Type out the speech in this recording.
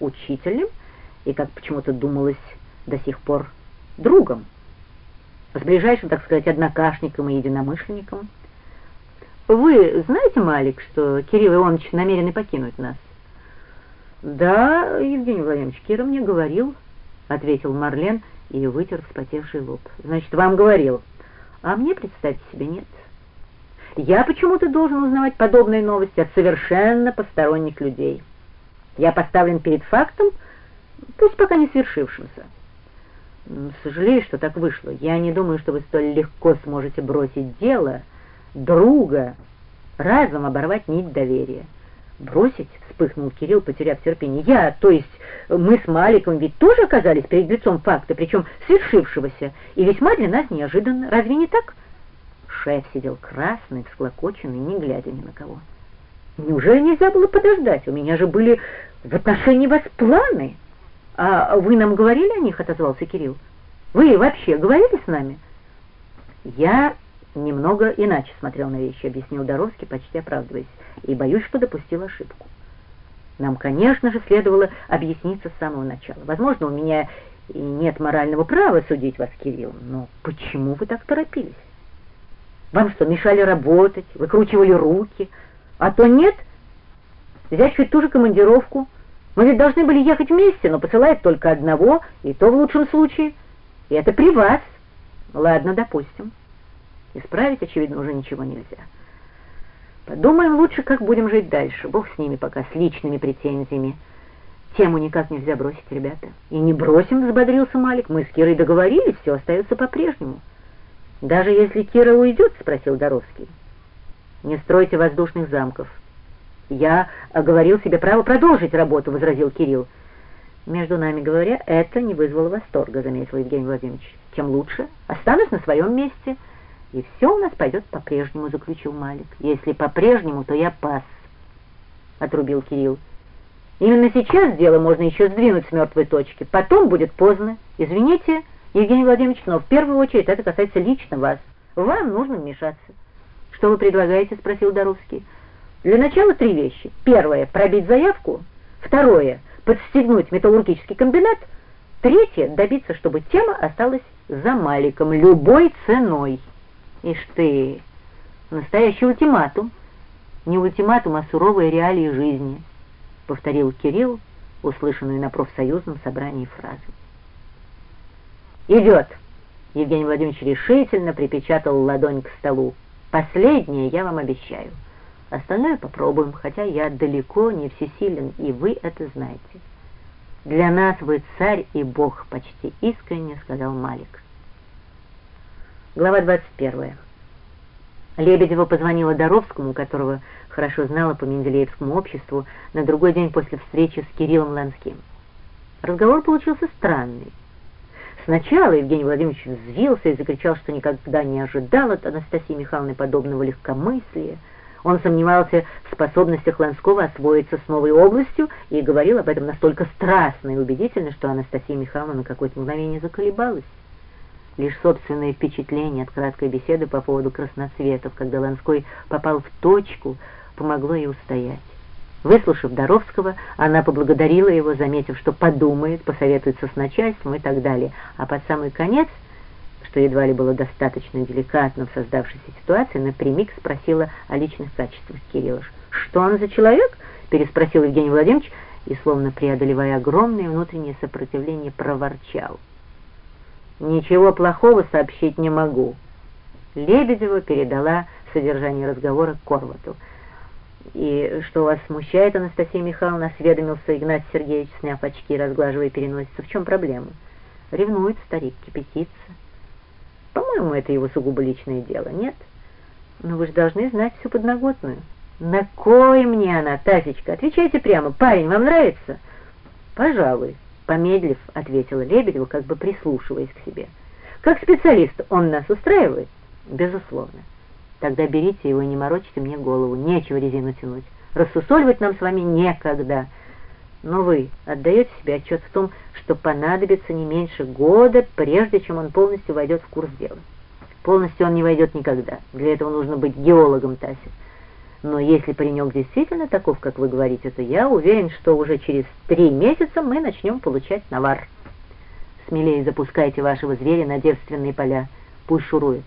учителем и, как почему-то думалось до сих пор, другом, с ближайшим, так сказать, однокашником и единомышленником. Вы знаете, Малик, что Кирилл Иванович намерены покинуть нас? Да, Евгений Владимирович, Кира мне говорил, ответил Марлен и вытер вспотевший лоб. Значит, вам говорил. А мне, представьте себе, нет. Я почему-то должен узнавать подобные новости от совершенно посторонних людей. Я поставлен перед фактом, пусть пока не свершившимся. Сожалею, что так вышло. Я не думаю, что вы столь легко сможете бросить дело, друга, разом оборвать нить доверия. «Бросить?» — вспыхнул Кирилл, потеряв терпение. «Я, то есть мы с Маликом ведь тоже оказались перед лицом факта, причем свершившегося, и весьма для нас неожиданно. Разве не так?» Шеф сидел красный, всклокоченный, не глядя ни на кого. «Неужели нельзя было подождать? У меня же были в отношении вас планы!» «А вы нам говорили о них?» — отозвался Кирилл. «Вы вообще говорили с нами?» «Я немного иначе смотрел на вещи», — объяснил Доровский, почти оправдываясь и боюсь, что допустил ошибку. Нам, конечно же, следовало объясниться с самого начала. Возможно, у меня и нет морального права судить вас, Кирилл, но почему вы так торопились? Вам что, мешали работать, выкручивали руки? А то нет, хоть ту же командировку. Мы ведь должны были ехать вместе, но посылает только одного, и то в лучшем случае. И это при вас. Ладно, допустим. Исправить, очевидно, уже ничего нельзя. Подумаем лучше, как будем жить дальше. Бог с ними пока, с личными претензиями. Тему никак нельзя бросить, ребята. И не бросим, взбодрился Малик. Мы с Кирой договорились, все остается по-прежнему. Даже если Кира уйдет, спросил Доровский. Не стройте воздушных замков. Я оговорил себе право продолжить работу, возразил Кирилл. Между нами говоря, это не вызвало восторга, заметил Евгений Владимирович. Тем лучше. Останусь на своем месте. И все у нас пойдет по-прежнему, заключил Малик. Если по-прежнему, то я пас, отрубил Кирилл. Именно сейчас дело можно еще сдвинуть с мертвой точки. Потом будет поздно. Извините, Евгений Владимирович, но в первую очередь это касается лично вас. Вам нужно вмешаться. Что вы предлагаете, спросил Доровский. Для начала три вещи. Первое — пробить заявку. Второе — подстегнуть металлургический комбинат. Третье — добиться, чтобы тема осталась за Маликом любой ценой. Ишь ты, настоящий ультиматум. Не ультиматум, а суровые реалии жизни, повторил Кирилл, услышанную на профсоюзном собрании фразу. «Идет!» — Евгений Владимирович решительно припечатал ладонь к столу. «Последнее я вам обещаю. Остальное попробуем, хотя я далеко не всесилен, и вы это знаете. Для нас вы царь и бог, почти искренне сказал Малик. Глава 21. Лебедева позвонила Доровскому, которого хорошо знала по Менделеевскому обществу, на другой день после встречи с Кириллом Ланским. Разговор получился странный. Сначала Евгений Владимирович взвился и закричал, что никогда не ожидал от Анастасии Михайловны подобного легкомыслия. Он сомневался в способностях Ланского освоиться с новой областью и говорил об этом настолько страстно и убедительно, что Анастасия Михайловна на какое-то мгновение заколебалась. Лишь собственные впечатления от краткой беседы по поводу красноцветов, когда Ланской попал в точку, помогло ей устоять. Выслушав Доровского, она поблагодарила его, заметив, что подумает, посоветуется с начальством и так далее. А под самый конец, что едва ли было достаточно деликатно в создавшейся ситуации, напрямик спросила о личных качествах Кирилла. «Что он за человек?» — переспросил Евгений Владимирович и, словно преодолевая огромное внутреннее сопротивление, проворчал. «Ничего плохого сообщить не могу». Лебедева передала содержание разговора Корвату. «И что вас смущает, Анастасия Михайловна?» — осведомился Игнат Сергеевич, сняв очки, разглаживая переносицу. «В чем проблема?» «Ревнует старик, кипятится». «По-моему, это его сугубо личное дело, нет?» «Но вы же должны знать всю подноготную». «На кой мне она, Тасечка? Отвечайте прямо. Парень, вам нравится?» «Пожалуй». Помедлив, ответила Лебедева, как бы прислушиваясь к себе. Как специалист он нас устраивает? Безусловно. Тогда берите его и не морочите мне голову. Нечего резину тянуть. Рассусоливать нам с вами некогда но вы отдаете себе отчет в том, что понадобится не меньше года, прежде чем он полностью войдет в курс дела. Полностью он не войдет никогда, для этого нужно быть геологом Таси. Но если паренек действительно таков, как вы говорите, то я уверен, что уже через три месяца мы начнем получать навар. Смелее запускайте вашего зверя на девственные поля, пусть шурует.